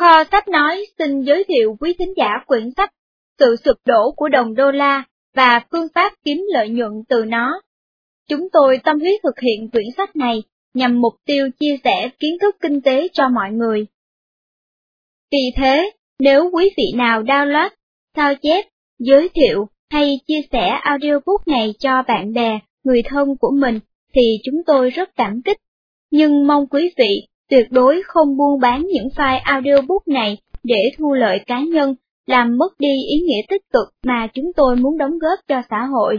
Kho sách nói xin giới thiệu quý thính giả quyển sách Sự sụp đổ của đồng đô la và phương pháp kiếm lợi nhuận từ nó. Chúng tôi tâm huyết thực hiện quyển sách này nhằm mục tiêu chia sẻ kiến thức kinh tế cho mọi người. Vì thế, nếu quý vị nào download, sao chép, giới thiệu hay chia sẻ audiobook này cho bạn bè, người thân của mình thì chúng tôi rất cảm kích. Nhưng mong quý vị tuyệt đối không buôn bán những file audiobook này để thu lợi cá nhân, làm mất đi ý nghĩa tích cực mà chúng tôi muốn đóng góp cho xã hội.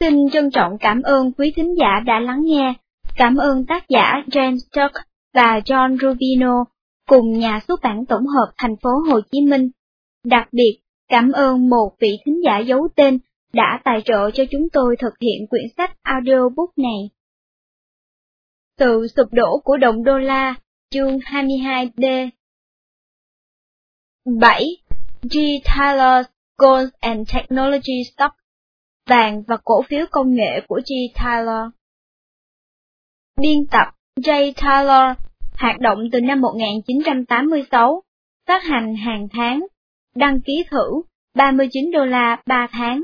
Xin trân trọng cảm ơn quý thính giả đã lắng nghe, cảm ơn tác giả James Tuck và John Rubino cùng nhà xuất bản tổng hợp thành phố Hồ Chí Minh. Đặc biệt, cảm ơn một vị thính giả giấu tên đã tài trợ cho chúng tôi thực hiện quyển sách audiobook này. Sự sụp đổ của đồng đô la, chương 22D 7. G. Tyler Gold and Technology Stock Vàng và cổ phiếu công nghệ của G. Tyler Biên tập J. Tyler hoạt động từ năm 1986, phát hành hàng tháng, đăng ký thử 39 đô la 3 tháng.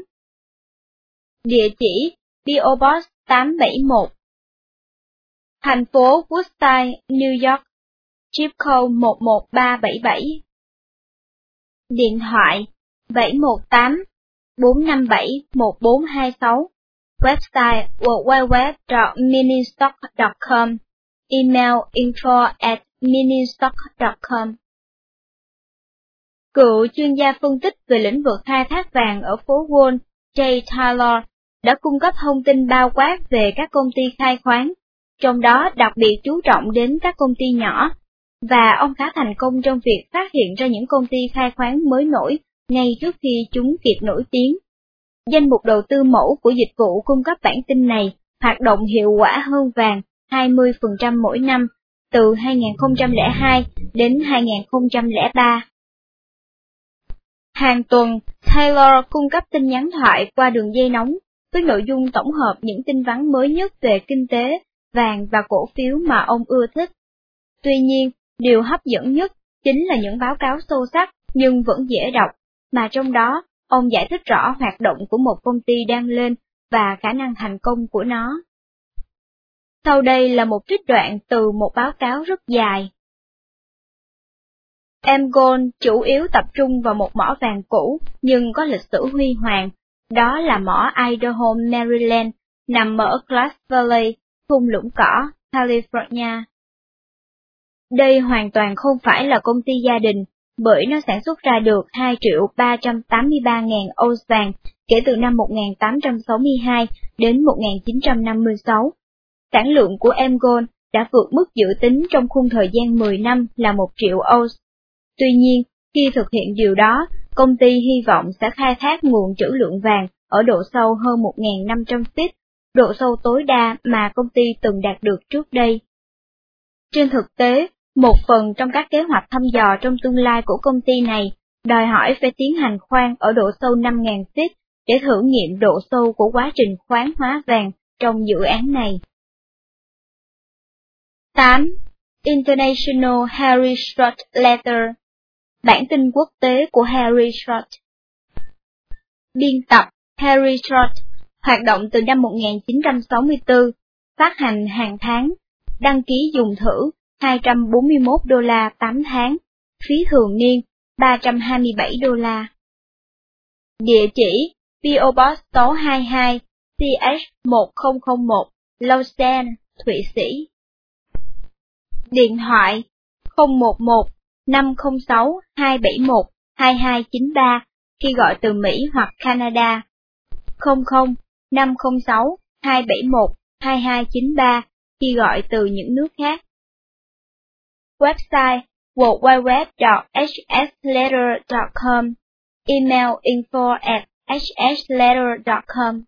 Địa chỉ PO Box 871 Thành phố Woodstock, New York, chip code 11377 Điện thoại 718 457 1426 Website www.ministock.com Email info at ministock.com Cựu chuyên gia phân tích về lĩnh vực khai thác vàng ở phố Wall, Jay Taylor, đã cung cấp thông tin bao quát về các công ty khai khoáng, trong đó đặc biệt chú trọng đến các công ty nhỏ, và ông khá thành công trong việc phát hiện ra những công ty khai khoáng mới nổi ngay trước khi chúng kịp nổi tiếng. Danh mục đầu tư mẫu của dịch vụ cung cấp bản tin này hoạt động hiệu quả hơn vàng 20% mỗi năm từ 2002 đến 2003. Hàng tuần, Taylor cung cấp tin nhắn thoại qua đường dây nóng với nội dung tổng hợp những tin vắn mới nhất về kinh tế, vàng và cổ phiếu mà ông ưa thích. Tuy nhiên, điều hấp dẫn nhất chính là những báo cáo sâu sắc nhưng vẫn dễ đọc, mà trong đó ông giải thích rõ hoạt động của một công ty đang lên và khả năng thành công của nó. Sau đây là một trích đoạn từ một báo cáo rất dài. Emgon chủ yếu tập trung vào một mỏ vàng cũ nhưng có lịch sử huy hoàng, đó là mỏ Idaho, Maryland, nằm ở Glass Valley, thung lũng cỏ, California. Đây hoàn toàn không phải là công ty gia đình, bởi nó sản xuất ra được 2 triệu 383.000 ounce vàng kể từ năm 1862 đến 1956. Sản lượng của Emgol đã vượt mức dự tính trong khung thời gian 10 năm là 1 triệu ounce. Tuy nhiên, khi thực hiện điều đó, công ty hy vọng sẽ khai thác nguồn trữ lượng vàng ở độ sâu hơn 1.500 feet, độ sâu tối đa mà công ty từng đạt được trước đây. Trên thực tế, một phần trong các kế hoạch thăm dò trong tương lai của công ty này đòi hỏi phải tiến hành khoan ở độ sâu 5.000 feet để thử nghiệm độ sâu của quá trình khoáng hóa vàng trong dự án này. 8. International Harry Short Letter Bản tin quốc tế của Harry Short Biên tập Harry Short hoạt động từ năm 1964, phát hành hàng tháng, đăng ký dùng thử 241 đô la 8 tháng, phí thường niên 327 đô la. Địa chỉ PO Box 22, CH1001 Lausanne, Thụy Sĩ. Điện thoại 011 506 271 2293 khi gọi từ Mỹ hoặc Canada. 00 506 271 2293 khi gọi từ những nước khác. Website www.hsletter.com Email info at hsletter.com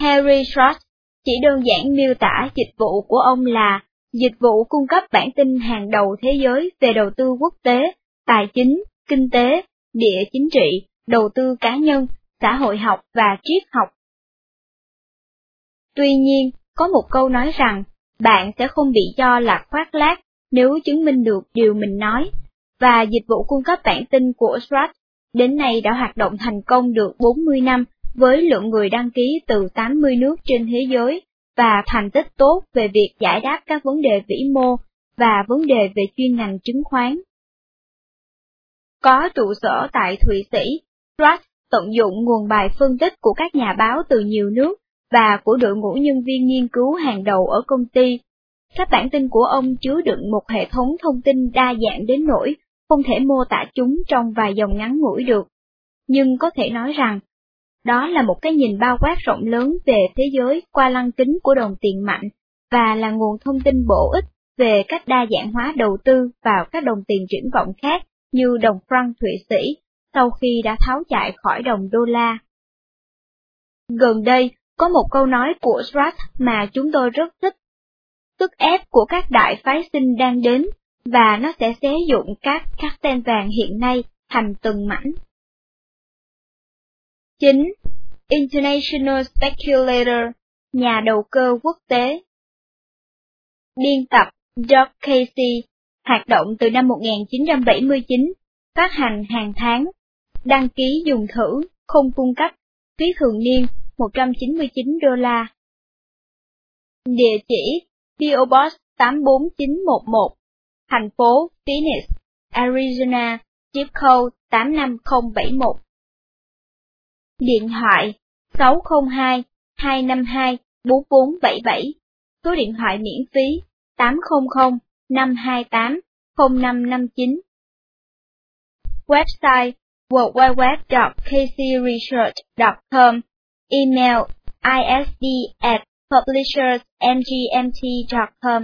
Harry Short chỉ đơn giản miêu tả dịch vụ của ông là dịch vụ cung cấp bản tin hàng đầu thế giới về đầu tư quốc tế, tài chính, kinh tế, địa chính trị, đầu tư cá nhân, xã hội học và triết học. Tuy nhiên, có một câu nói rằng, bạn sẽ không bị cho là khoác lác nếu chứng minh được điều mình nói, và dịch vụ cung cấp bản tin của Strat đến nay đã hoạt động thành công được 40 năm với lượng người đăng ký từ 80 nước trên thế giới và thành tích tốt về việc giải đáp các vấn đề vĩ mô và vấn đề về chuyên ngành chứng khoán. Có trụ sở tại Thụy Sĩ, Strat tận dụng nguồn bài phân tích của các nhà báo từ nhiều nước và của đội ngũ nhân viên nghiên cứu hàng đầu ở công ty. Các bản tin của ông chứa đựng một hệ thống thông tin đa dạng đến nỗi không thể mô tả chúng trong vài dòng ngắn ngủi được. Nhưng có thể nói rằng, đó là một cái nhìn bao quát rộng lớn về thế giới qua lăng kính của đồng tiền mạnh, và là nguồn thông tin bổ ích về cách đa dạng hóa đầu tư vào các đồng tiền triển vọng khác như đồng franc Thụy Sĩ, sau khi đã tháo chạy khỏi đồng đô la. Gần đây, có một câu nói của Strat mà chúng tôi rất thích. Sức ép của các đại phái sinh đang đến, và nó sẽ xé dụng các các tên vàng hiện nay thành từng mảnh. 9. International Speculator, nhà đầu cơ quốc tế Biên tập Doug Casey, hoạt động từ năm 1979, phát hành hàng tháng, đăng ký dùng thử, không cung cấp, phí thường niên 199 đô la. Địa chỉ PO Box 84911, thành phố Phoenix, Arizona, zip code 85071. Điện thoại 602 252 4477, số điện thoại miễn phí 800 528 0559. Website www.kcresearch.com Email isd at publishersmgmt.com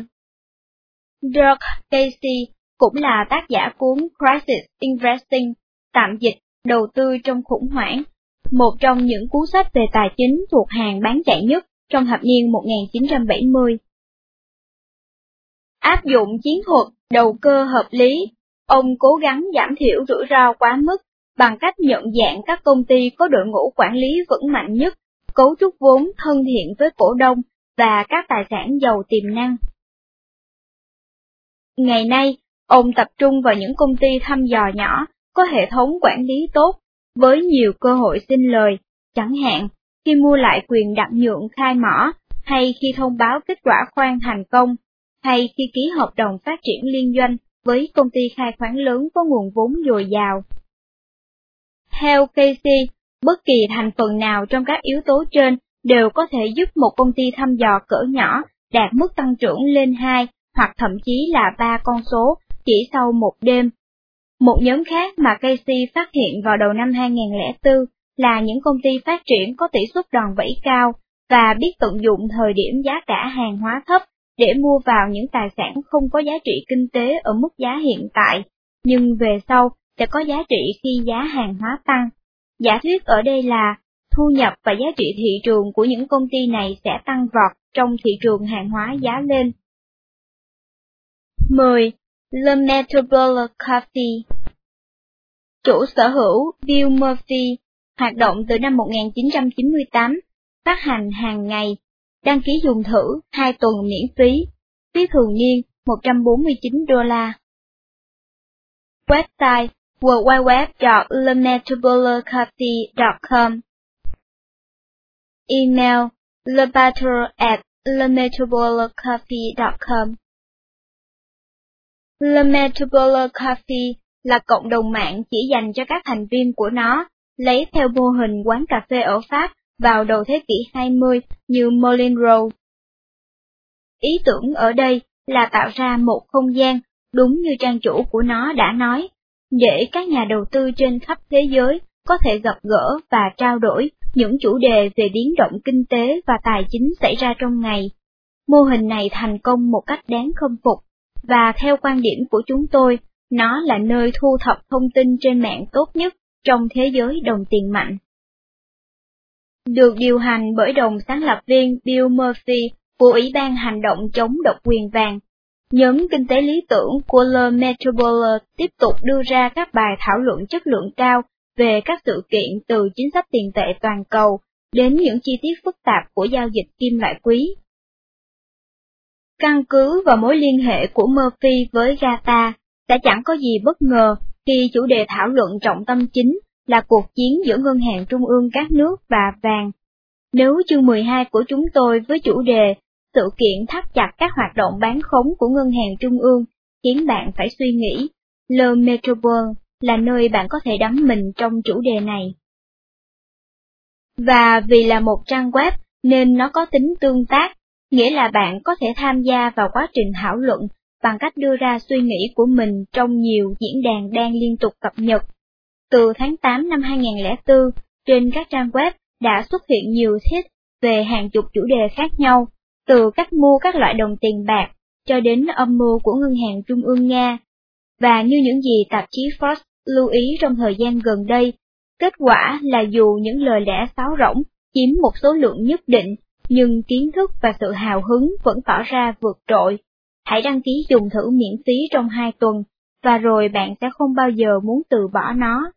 Dirk Casey cũng là tác giả cuốn Crisis Investing, tạm dịch, đầu tư trong khủng hoảng, một trong những cuốn sách về tài chính thuộc hàng bán chạy nhất trong thập niên 1970. Áp dụng chiến thuật đầu cơ hợp lý, ông cố gắng giảm thiểu rủi ro quá mức bằng cách nhận dạng các công ty có đội ngũ quản lý vững mạnh nhất, cấu trúc vốn thân thiện với cổ đông và các tài sản giàu tiềm năng. Ngày nay, ông tập trung vào những công ty thăm dò nhỏ, có hệ thống quản lý tốt, với nhiều cơ hội sinh lời, chẳng hạn khi mua lại quyền đặt nhượng khai mỏ, hay khi thông báo kết quả khoan thành công, hay khi ký hợp đồng phát triển liên doanh với công ty khai khoáng lớn có nguồn vốn dồi dào. Theo Casey, bất kỳ thành phần nào trong các yếu tố trên đều có thể giúp một công ty thăm dò cỡ nhỏ đạt mức tăng trưởng lên 2 hoặc thậm chí là 3 con số chỉ sau một đêm. Một nhóm khác mà Casey phát hiện vào đầu năm 2004 là những công ty phát triển có tỷ suất đòn bẩy cao và biết tận dụng thời điểm giá cả hàng hóa thấp để mua vào những tài sản không có giá trị kinh tế ở mức giá hiện tại, nhưng về sau sẽ có giá trị khi giá hàng hóa tăng. Giả thuyết ở đây là thu nhập và giá trị thị trường của những công ty này sẽ tăng vọt trong thị trường hàng hóa giá lên. 10. Le Metropolis Coffee Chủ sở hữu Bill Murphy, hoạt động từ năm 1998, phát hành hàng ngày, đăng ký dùng thử 2 tuần miễn phí, phí thường niên 149 đô la. Website www.lemetropoliscoffee.com Email lebator at lemetropoliscoffee.com Le Coffee là cộng đồng mạng chỉ dành cho các thành viên của nó, lấy theo mô hình quán cà phê ở Pháp vào đầu thế kỷ 20 như Moulin Rouge. Ý tưởng ở đây là tạo ra một không gian, đúng như trang chủ của nó đã nói, để các nhà đầu tư trên khắp thế giới có thể gặp gỡ và trao đổi những chủ đề về biến động kinh tế và tài chính xảy ra trong ngày. Mô hình này thành công một cách đáng khâm phục và theo quan điểm của chúng tôi, nó là nơi thu thập thông tin trên mạng tốt nhất trong thế giới đồng tiền mạnh. Được điều hành bởi đồng sáng lập viên Bill Murphy của Ủy ban Hành động chống độc quyền vàng, nhóm kinh tế lý tưởng của Le Metropole tiếp tục đưa ra các bài thảo luận chất lượng cao về các sự kiện từ chính sách tiền tệ toàn cầu đến những chi tiết phức tạp của giao dịch kim loại quý Căn cứ vào mối liên hệ của Murphy với Gata, sẽ chẳng có gì bất ngờ khi chủ đề thảo luận trọng tâm chính là cuộc chiến giữa ngân hàng trung ương các nước và vàng. Nếu chương 12 của chúng tôi với chủ đề sự kiện thắt chặt các hoạt động bán khống của ngân hàng trung ương khiến bạn phải suy nghĩ, Le Metropole là nơi bạn có thể đắm mình trong chủ đề này. Và vì là một trang web nên nó có tính tương tác, nghĩa là bạn có thể tham gia vào quá trình thảo luận bằng cách đưa ra suy nghĩ của mình trong nhiều diễn đàn đang liên tục cập nhật. Từ tháng 8 năm 2004, trên các trang web đã xuất hiện nhiều thiết về hàng chục chủ đề khác nhau, từ cách mua các loại đồng tiền bạc cho đến âm mưu của Ngân hàng Trung ương Nga. Và như những gì tạp chí Forbes lưu ý trong thời gian gần đây, kết quả là dù những lời lẽ sáo rỗng chiếm một số lượng nhất định, nhưng kiến thức và sự hào hứng vẫn tỏ ra vượt trội. Hãy đăng ký dùng thử miễn phí trong 2 tuần, và rồi bạn sẽ không bao giờ muốn từ bỏ nó.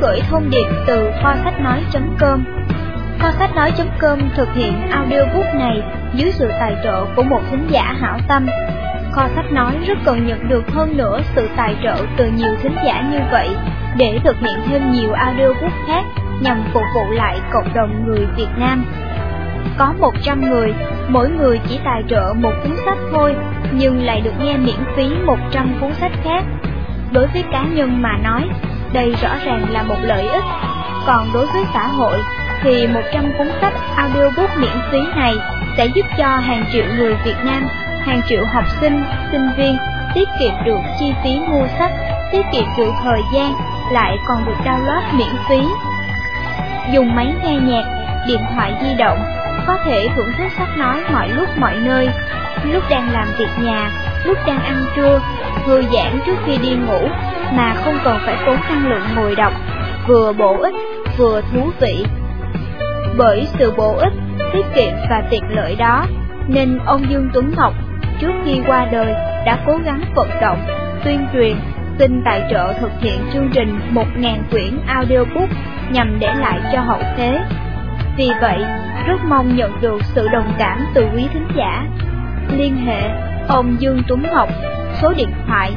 Gửi thông điệp từ kho sách nói.com. Kho sách nói.com thực hiện audiobook này dưới sự tài trợ của một thính giả hảo tâm. Kho sách nói rất cần nhận được hơn nữa sự tài trợ từ nhiều thính giả như vậy để thực hiện thêm nhiều audiobook khác nhằm phục vụ lại cộng đồng người Việt Nam. Có 100 người, mỗi người chỉ tài trợ một cuốn sách thôi nhưng lại được nghe miễn phí 100 cuốn sách khác. Đối với cá nhân mà nói, đây rõ ràng là một lợi ích, còn đối với xã hội thì 100 cuốn sách audiobook miễn phí này sẽ giúp cho hàng triệu người Việt Nam, hàng triệu học sinh, sinh viên tiết kiệm được chi phí mua sách, tiết kiệm được thời gian, lại còn được download miễn phí. Dùng máy nghe nhạc, điện thoại di động, có thể thưởng thức sách nói mọi lúc mọi nơi, lúc đang làm việc nhà, lúc đang ăn trưa, thư giãn trước khi đi ngủ mà không cần phải tốn năng lượng ngồi đọc, vừa bổ ích, vừa thú vị. Bởi sự bổ ích, tiết kiệm và tiện lợi đó, nên ông Dương Tuấn Ngọc trước khi qua đời đã cố gắng vận động, tuyên truyền, xin tài trợ thực hiện chương trình 1.000 quyển audiobook nhằm để lại cho hậu thế. Vì vậy, rất mong nhận được sự đồng cảm từ quý thính giả liên hệ ông Dương Tuấn Ngọc, số điện thoại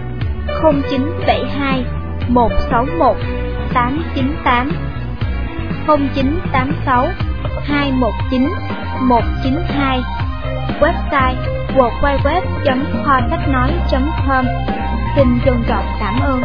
0972 161 898 0986 219 192 Website www.khoasachnói.com Xin trân trọng cảm ơn.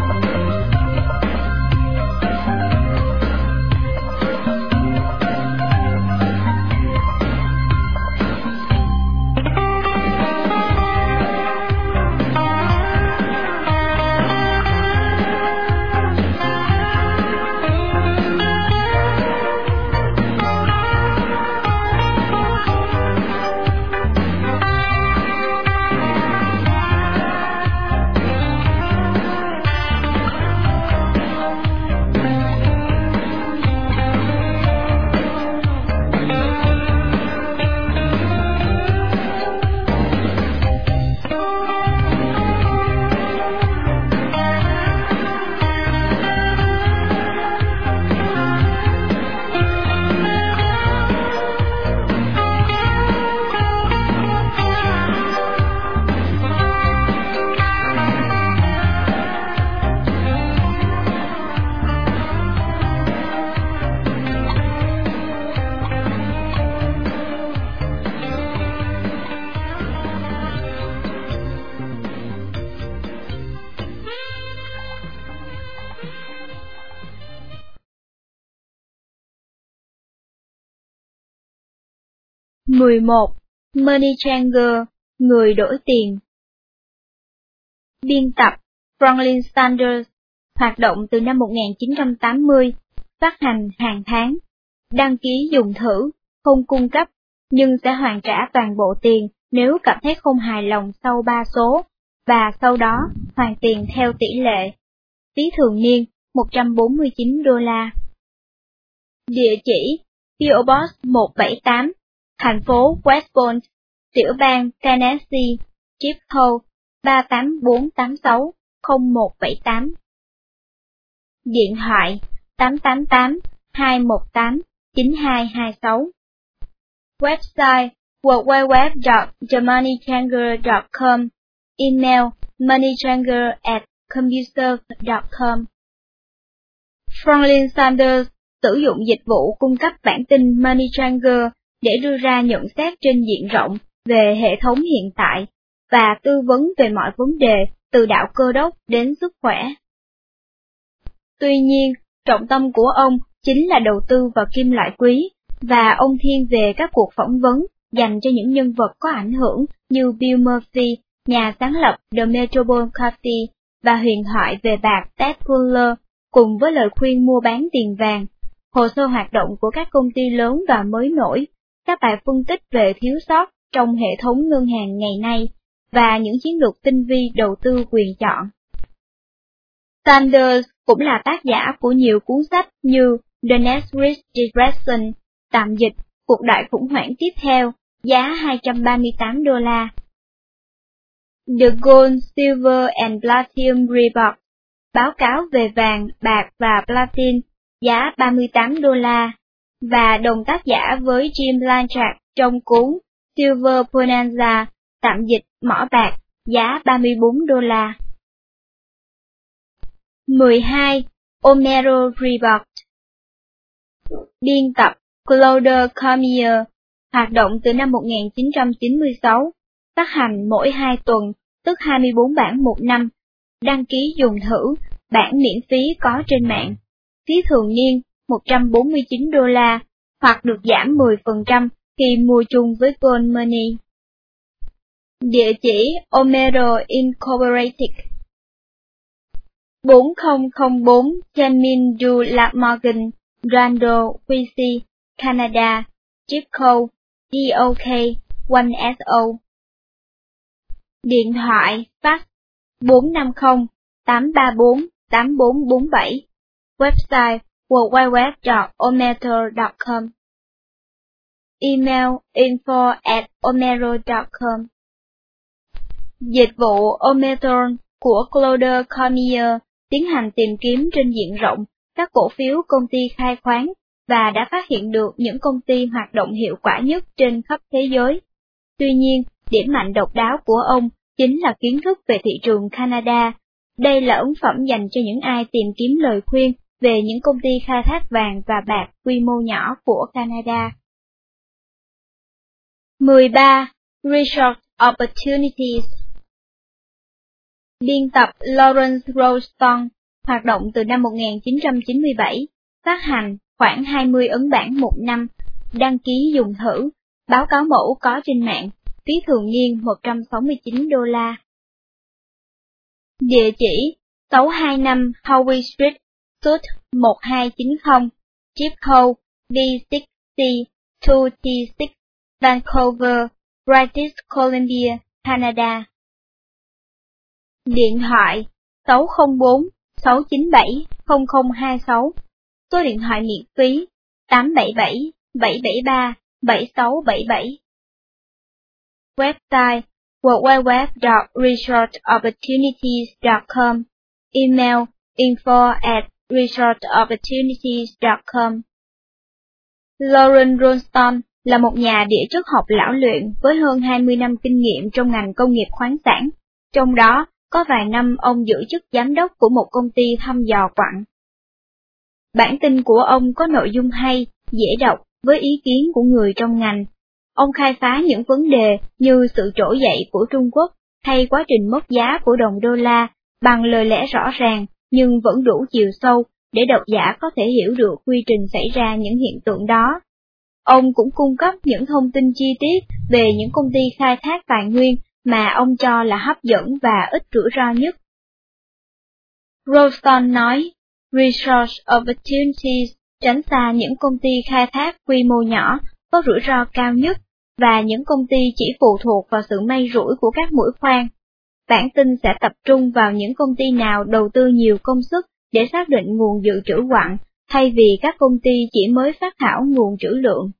11. Money Changer, người đổi tiền. Biên tập Franklin Sanders, hoạt động từ năm 1980, phát hành hàng tháng, đăng ký dùng thử, không cung cấp, nhưng sẽ hoàn trả toàn bộ tiền nếu cảm thấy không hài lòng sau 3 số, và sau đó hoàn tiền theo tỷ lệ. Phí thường niên 149 đô la. Địa chỉ PO Box 178, thành phố West Point, tiểu bang Tennessee, chip code 38486 0178. Điện thoại 888 218 9226. Website www.germanychanger.com Email moneychanger at computer.com Franklin Sanders sử dụng dịch vụ cung cấp bản tin MoneyTranger để đưa ra nhận xét trên diện rộng về hệ thống hiện tại và tư vấn về mọi vấn đề từ đạo cơ đốc đến sức khỏe. Tuy nhiên, trọng tâm của ông chính là đầu tư vào kim loại quý, và ông thiên về các cuộc phỏng vấn dành cho những nhân vật có ảnh hưởng như Bill Murphy, nhà sáng lập The Metropole Coffee, và huyền thoại về bạc Ted Fuller, cùng với lời khuyên mua bán tiền vàng, hồ sơ hoạt động của các công ty lớn và mới nổi, các bài phân tích về thiếu sót trong hệ thống ngân hàng ngày nay, và những chiến lược tinh vi đầu tư quyền chọn. Sanders cũng là tác giả của nhiều cuốn sách như The Next Rich Depression, tạm dịch, cuộc đại khủng hoảng tiếp theo, giá 238 đô la. The Gold, Silver and Platinum Report, báo cáo về vàng, bạc và platin, giá 38 đô la, và đồng tác giả với Jim Blanchard trong cuốn Silver Bonanza, tạm dịch mỏ bạc, giá 34 đô la. 12. Omero Report Biên tập Claude Cormier, hoạt động từ năm 1996, phát hành mỗi 2 tuần, tức 24 bản một năm, đăng ký dùng thử, bản miễn phí có trên mạng, phí thường niên 149 đô la, hoặc được giảm 10% khi mua chung với Gold Money. Địa chỉ Omero Incorporated 4004 Jamin Du Morgan, Rando, QC, Canada, Chip code DOK 1SO. Điện thoại fax 450 834 8447. Website www.ometer.com. Email info at omero.com. Dịch vụ Omethron của Claude Cormier tiến hành tìm kiếm trên diện rộng các cổ phiếu công ty khai khoáng và đã phát hiện được những công ty hoạt động hiệu quả nhất trên khắp thế giới. Tuy nhiên, điểm mạnh độc đáo của ông chính là kiến thức về thị trường Canada. Đây là ấn phẩm dành cho những ai tìm kiếm lời khuyên về những công ty khai thác vàng và bạc quy mô nhỏ của Canada. 13. Research Opportunities Biên tập Lawrence Rolston, hoạt động từ năm 1997, phát hành khoảng 20 ấn bản một năm, đăng ký dùng thử, báo cáo mẫu có trên mạng, phí thường niên 169 đô la. Địa chỉ 625 Howie Street, Suite 1290, chip code B6C 2T6, Vancouver, British Columbia, Canada. Điện thoại 604 697 0026 Số điện thoại miễn phí 877 773 7677 Website www.resortopportunities.com Email info at resortopportunities.com Lauren Ronston là một nhà địa chất học lão luyện với hơn 20 năm kinh nghiệm trong ngành công nghiệp khoáng sản, trong đó có vài năm ông giữ chức giám đốc của một công ty thăm dò quặng. Bản tin của ông có nội dung hay, dễ đọc với ý kiến của người trong ngành. Ông khai phá những vấn đề như sự trỗi dậy của Trung Quốc hay quá trình mất giá của đồng đô la bằng lời lẽ rõ ràng nhưng vẫn đủ chiều sâu để độc giả có thể hiểu được quy trình xảy ra những hiện tượng đó. Ông cũng cung cấp những thông tin chi tiết về những công ty khai thác tài nguyên mà ông cho là hấp dẫn và ít rủi ro nhất. Rolston nói, Resource Opportunities tránh xa những công ty khai thác quy mô nhỏ có rủi ro cao nhất và những công ty chỉ phụ thuộc vào sự may rủi của các mũi khoan. Bản tin sẽ tập trung vào những công ty nào đầu tư nhiều công sức để xác định nguồn dự trữ quặng, thay vì các công ty chỉ mới phát thảo nguồn trữ lượng.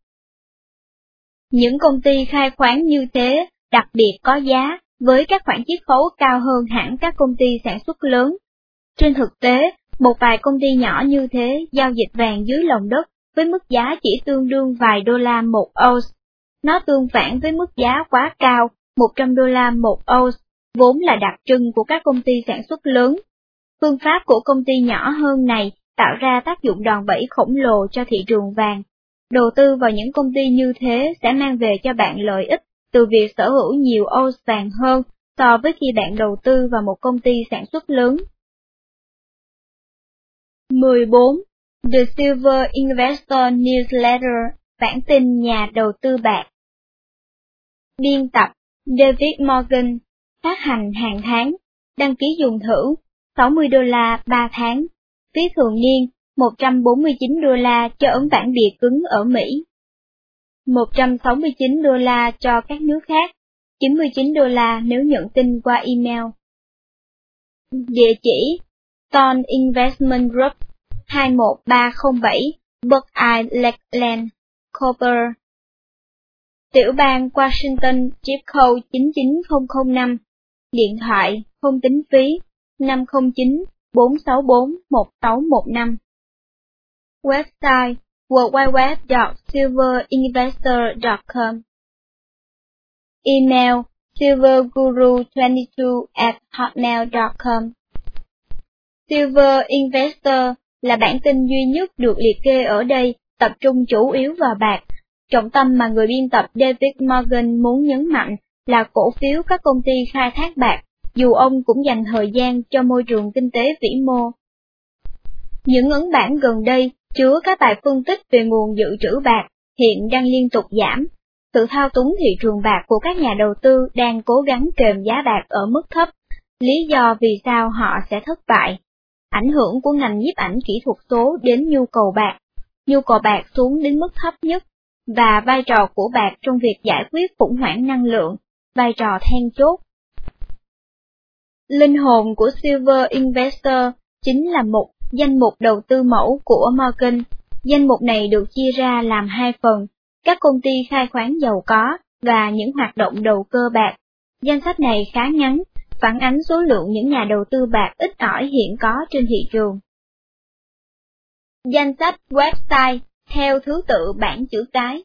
Những công ty khai khoáng như thế đặc biệt có giá với các khoản chiết khấu cao hơn hẳn các công ty sản xuất lớn. Trên thực tế, một vài công ty nhỏ như thế giao dịch vàng dưới lòng đất với mức giá chỉ tương đương vài đô la một ounce. Nó tương phản với mức giá quá cao, 100 đô la một ounce, vốn là đặc trưng của các công ty sản xuất lớn. Phương pháp của công ty nhỏ hơn này tạo ra tác dụng đòn bẩy khổng lồ cho thị trường vàng. Đầu tư vào những công ty như thế sẽ mang về cho bạn lợi ích từ việc sở hữu nhiều ounce vàng hơn so với khi bạn đầu tư vào một công ty sản xuất lớn. 14. The Silver Investor Newsletter, bản tin nhà đầu tư bạc. Biên tập David Morgan, phát hành hàng tháng, đăng ký dùng thử, 60 đô la 3 tháng, phí thường niên, 149 đô la cho ấn bản bìa cứng ở Mỹ. 169 đô la cho các nước khác, 99 đô la nếu nhận tin qua email. Địa chỉ Ton Investment Group 21307 Buckeye Lakeland, Cooper. Tiểu bang Washington chip code 99005, điện thoại, không tính phí, 509 464 1615. Website www.silverinvestor.com, Email silverguru22 at hotmail.com Silver Investor là bản tin duy nhất được liệt kê ở đây, tập trung chủ yếu vào bạc. Trọng tâm mà người biên tập David Morgan muốn nhấn mạnh là cổ phiếu các công ty khai thác bạc, dù ông cũng dành thời gian cho môi trường kinh tế vĩ mô. Những ấn bản gần đây chứa các bài phân tích về nguồn dự trữ bạc hiện đang liên tục giảm. Sự thao túng thị trường bạc của các nhà đầu tư đang cố gắng kềm giá bạc ở mức thấp. Lý do vì sao họ sẽ thất bại ảnh hưởng của ngành nhiếp ảnh kỹ thuật số đến nhu cầu bạc, nhu cầu bạc xuống đến mức thấp nhất, và vai trò của bạc trong việc giải quyết khủng hoảng năng lượng, vai trò then chốt. Linh hồn của Silver Investor chính là một danh mục đầu tư mẫu của Morgan. Danh mục này được chia ra làm hai phần, các công ty khai khoáng giàu có và những hoạt động đầu cơ bạc. Danh sách này khá ngắn phản ánh số lượng những nhà đầu tư bạc ít ỏi hiện có trên thị trường. Danh sách website theo thứ tự bảng chữ cái.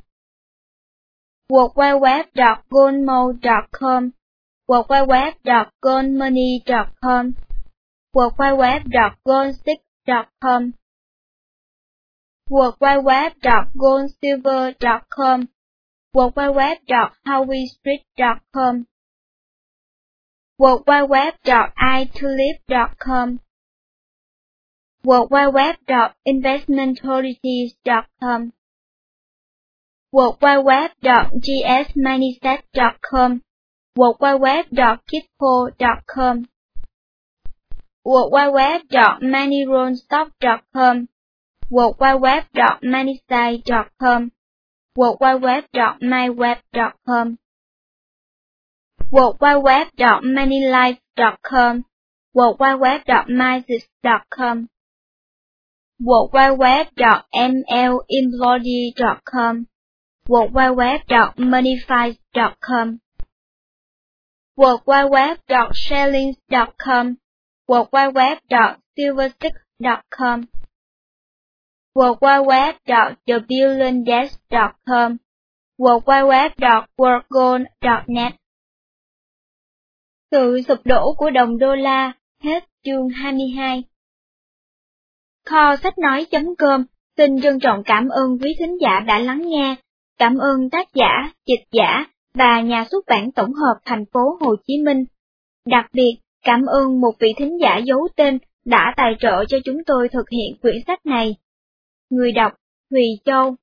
www.goldmo.com, www.goldmoney.com, www.goldstick.com, www.goldsilver.com, www.howystreet.com, www.itulip.com, www.investmentpolities.com worldwideweb.24hgold.com worldwideweb.321gold.com worldwideweb.fullnotfull.com worldwideweb.frame.org worldwideweb.financialsense.com, worldwideweb.gata.com, worldwideweb.goldcolony.com, worldwideweb.goldmode.com, worldwideweb.goldmoney.com, worldwideweb.goldstick.com, worldwideweb.goldsilver.com, worldwideweb.howystreet.com, worldwideweb.itulip.com, worldwideweb.investmentauthorities.com, worldwideweb.gsmoneyset.com, website dot mlimply dot com worldwideweb.moneyfiles.com, www.shellings.com www.silverstick.com www.thebullendesk.com www.worldgold.net Sự sụp đổ của đồng đô la, hết chương 22 Kho sách nói.com xin trân trọng cảm ơn quý thính giả đã lắng nghe, cảm ơn tác giả, dịch giả và nhà xuất bản tổng hợp thành phố Hồ Chí Minh. Đặc biệt, cảm ơn một vị thính giả giấu tên đã tài trợ cho chúng tôi thực hiện quyển sách này. Người đọc Thùy Châu